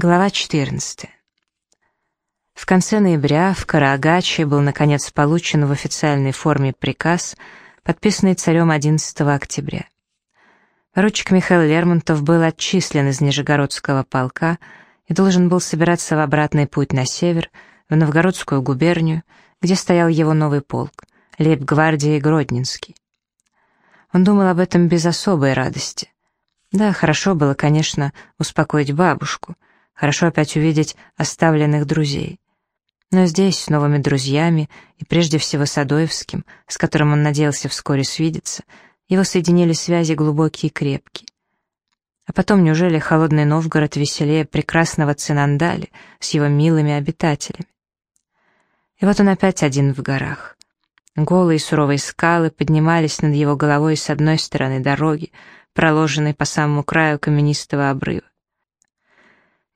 Глава 14. В конце ноября в Караагаче был наконец получен в официальной форме приказ, подписанный царем 11 октября. Поручик Михаил Лермонтов был отчислен из Нижегородского полка и должен был собираться в обратный путь на север, в Новгородскую губернию, где стоял его новый полк, лейб-гвардии Гродненский. Он думал об этом без особой радости. Да, хорошо было, конечно, успокоить бабушку — Хорошо опять увидеть оставленных друзей. Но здесь, с новыми друзьями, и прежде всего с Адоевским, с которым он надеялся вскоре свидеться, его соединили связи глубокие и крепкие. А потом, неужели холодный Новгород веселее прекрасного Цинандали с его милыми обитателями? И вот он опять один в горах. Голые суровые скалы поднимались над его головой с одной стороны дороги, проложенной по самому краю каменистого обрыва.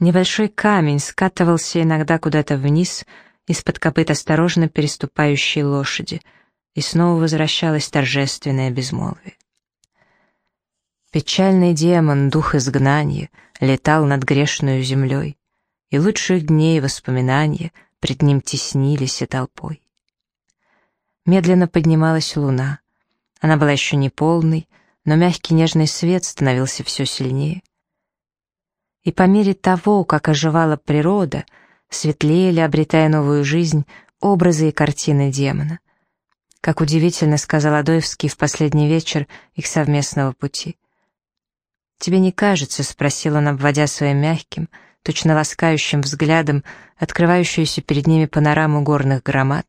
Небольшой камень скатывался иногда куда-то вниз из-под копыт осторожно переступающей лошади, и снова возвращалось торжественное безмолвие. Печальный демон, дух изгнания, летал над грешную землей, и лучших дней воспоминания пред ним теснились и толпой. Медленно поднималась луна. Она была еще не полной, но мягкий нежный свет становился все сильнее. И по мере того, как оживала природа, светлели, обретая новую жизнь, образы и картины демона. Как удивительно сказал Адоевский в последний вечер их совместного пути. «Тебе не кажется?» — спросил он, обводя своим мягким, точно ласкающим взглядом, открывающуюся перед ними панораму горных громад,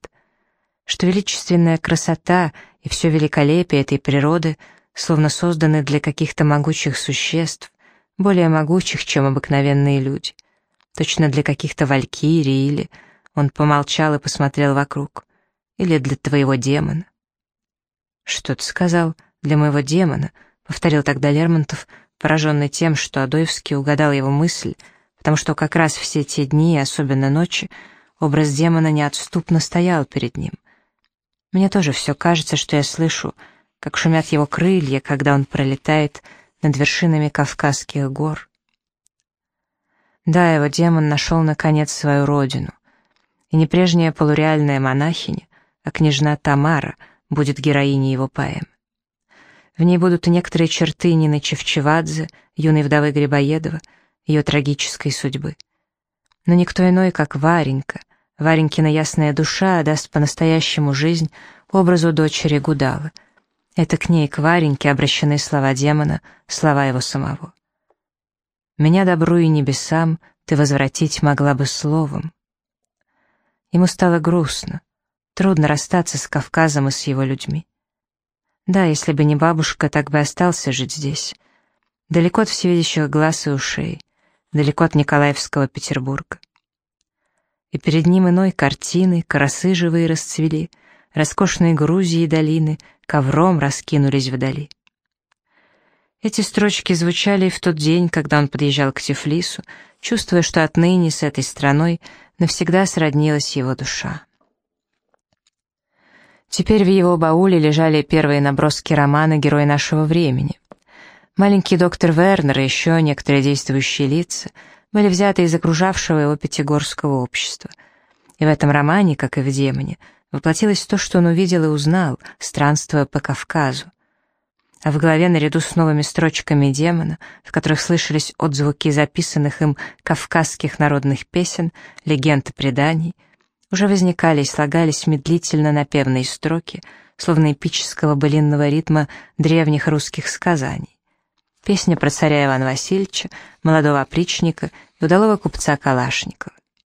что величественная красота и все великолепие этой природы словно созданы для каких-то могучих существ, более могучих, чем обыкновенные люди. Точно для каких-то валькирий или... Он помолчал и посмотрел вокруг. Или для твоего демона. «Что ты сказал? Для моего демона?» — повторил тогда Лермонтов, пораженный тем, что Адоевский угадал его мысль, потому что как раз все те дни, особенно ночи, образ демона неотступно стоял перед ним. Мне тоже все кажется, что я слышу, как шумят его крылья, когда он пролетает над вершинами Кавказских гор. Да, его демон нашел наконец свою родину, и не прежняя полуреальная монахиня, а княжна Тамара будет героиней его поэм. В ней будут и некоторые черты Нины Чевчевадзе, юной вдовы Грибоедова, ее трагической судьбы. Но никто иной, как Варенька, Варенькина ясная душа даст по-настоящему жизнь образу дочери Гудала — это к ней, к Вареньке, обращены слова демона, слова его самого. «Меня добру и небесам ты возвратить могла бы словом». Ему стало грустно, трудно расстаться с Кавказом и с его людьми. Да, если бы не бабушка, так бы остался жить здесь. Далеко от всевидящих глаз и ушей, далеко от Николаевского Петербурга. И перед ним иной картины, красы живые расцвели — роскошные Грузии и долины ковром раскинулись вдали. Эти строчки звучали в тот день, когда он подъезжал к Тифлису, чувствуя, что отныне с этой страной навсегда сроднилась его душа. Теперь в его бауле лежали первые наброски романа «Герой нашего времени». Маленький доктор Вернер и еще некоторые действующие лица были взяты из окружавшего его пятигорского общества. И в этом романе, как и в «Демоне», воплотилось то, что он увидел и узнал, странствуя по Кавказу. А в голове, наряду с новыми строчками демона, в которых слышались отзвуки записанных им кавказских народных песен, легенд и преданий, уже возникали и слагались медлительно напевные строки, словно эпического былинного ритма древних русских сказаний. Песня про царя Ивана Васильевича, молодого опричника и удалого купца Калашникова.